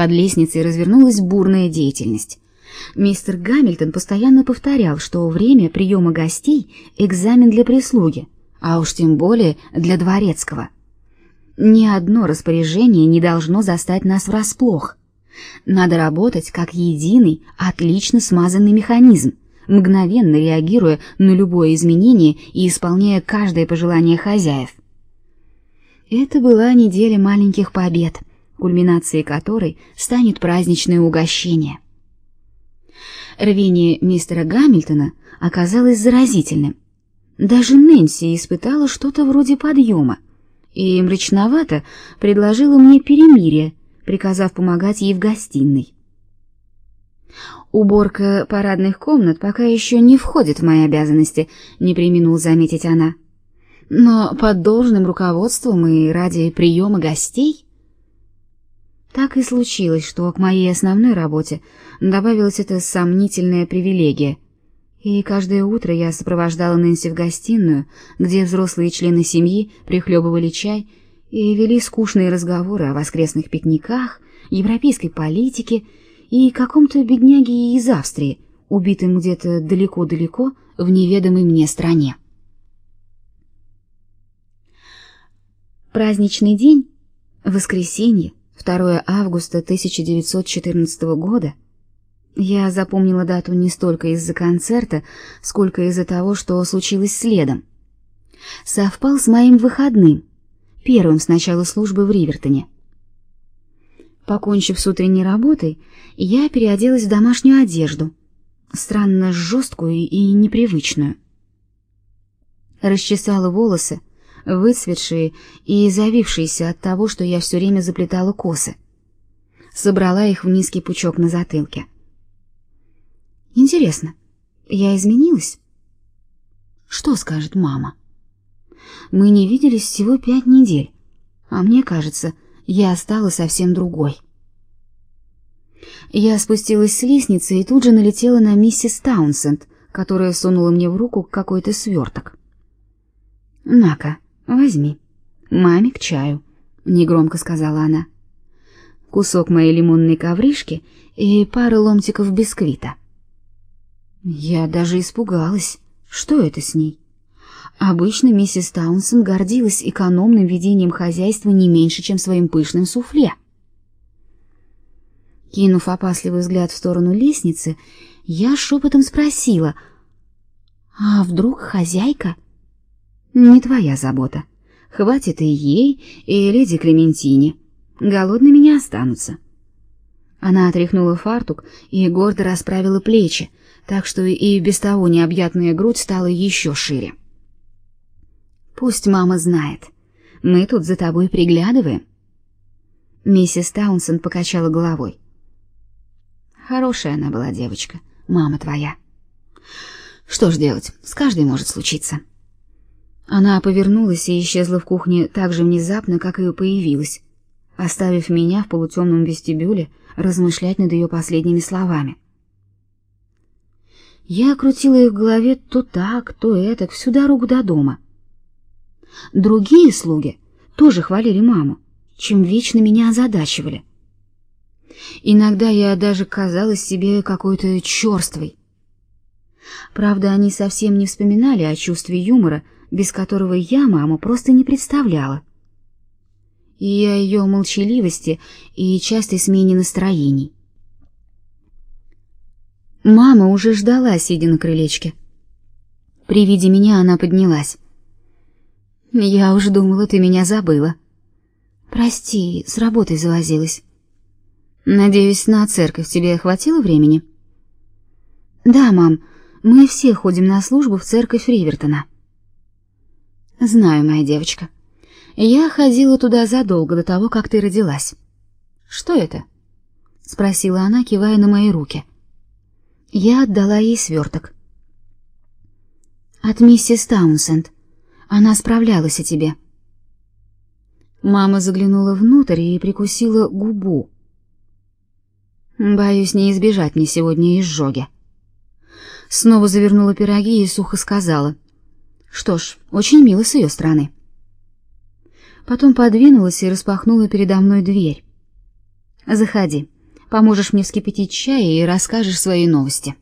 Под лестницей развернулась бурная деятельность. Мистер Гамильтон постоянно повторял, что время приема гостей — экзамен для прислуги, а уж тем более для дворецкого. Ни одно распоряжение не должно застать нас врасплох. Надо работать как единый, отлично смазанный механизм, мгновенно реагируя на любое изменение и исполняя каждое пожелание хозяев. Это была неделя маленьких побед, кульминацией которой станет праздничное угощение. Рвение мистера Гамильтона оказалось заразительным. Даже Нэнси испытала что-то вроде подъема и мрачновато предложила мне перемирие, приказав помогать ей в гостиной. Уборка парадных комнат пока еще не входит в мои обязанности, не преминул заметить она. Но под должным руководством и ради приема гостей так и случилось, что к моей основной работе добавилась эта сомнительная привилегия. И каждое утро я сопровождала Нэнси в гостиную, где взрослые члены семьи прихлебывали чай и вели скучные разговоры о воскресных пикниках, европейской политике и каком-то бедняге из Австрии, убитым где-то далеко-далеко в неведомой мне стране. Праздничный день, воскресенье, 2 августа 1914 года. Я запомнила дату не столько из-за концерта, сколько из-за того, что случилось следом. Совпал с моим выходным, первым с начала службы в Ривертоне. Покончив с утренней работой, я переоделась в домашнюю одежду, странно жесткую и непривычную. Расчесала волосы, выцветшие и завившиеся от того, что я все время заплетала косы. Собрала их в низкий пучок на затылке. Интересно, я изменилась? Что скажет мама? Мы не виделись всего пять недель, а мне кажется, я стала совсем другой. Я спустилась с лестницы и тут же налетела на миссис Таунсенд, которая сунула мне в руку какой-то сверток. «На-ка, возьми. Маме к чаю», — негромко сказала она. «Кусок моей лимонной ковришки и пара ломтиков бисквита». Я даже испугалась. Что это с ней? Обычно миссис Таунсен гордилась экономным ведением хозяйства не меньше, чем своим пышным суфле. Кинув опасливый взгляд в сторону лестницы, я шепотом спросила: "А вдруг хозяйка?" "Не твоя забота. Хватит и ей, и леди Клементине. Голодными не останутся". Она отряхнула фартук и гордо расправила плечи, так что и без того необъятная грудь стала еще шире. Пусть мама знает. Мы тут за тобой приглядываем. Миссис Таунсен покачала головой. Хорошая она была девочка, мама твоя. Что ж делать? С каждой может случиться. Она повернулась и исчезла в кухне так же внезапно, как и появилась, оставив меня в полутемном вестибюле размышлять над ее последними словами. Я крутила их в голове то так, то этак, всю дорогу до дома. Другие слуги тоже хвалили маму, чем вечно меня озадачивали. Иногда я даже казалась себе какой-то черствой. Правда, они совсем не вспоминали о чувстве юмора, без которого я маму просто не представляла. И о ее молчаливости и частой смене настроений. Мама уже ждала, сидя на крылечке. При виде меня она поднялась. Я уж думала, ты меня забыла. Прости, с работой завозилась. Надеюсь, на церковь тебе хватило времени? Да, мам, мы все ходим на службу в церковь Ривертона. Знаю, моя девочка. Я ходила туда задолго до того, как ты родилась. Что это? спросила она, кивая на мои руки. Я отдала ей сверток. От миссис Таунсенд. Она справлялась о тебе. Мама заглянула внутрь и прикусила губу. Боюсь не избежать мне сегодня изжоги. Снова завернула пироги и сухо сказала: "Что ж, очень мило с ее стороны". Потом подвинулась и распахнула передо мной дверь. Заходи. Поможешь мне вскипятить чай и расскажешь свои новости.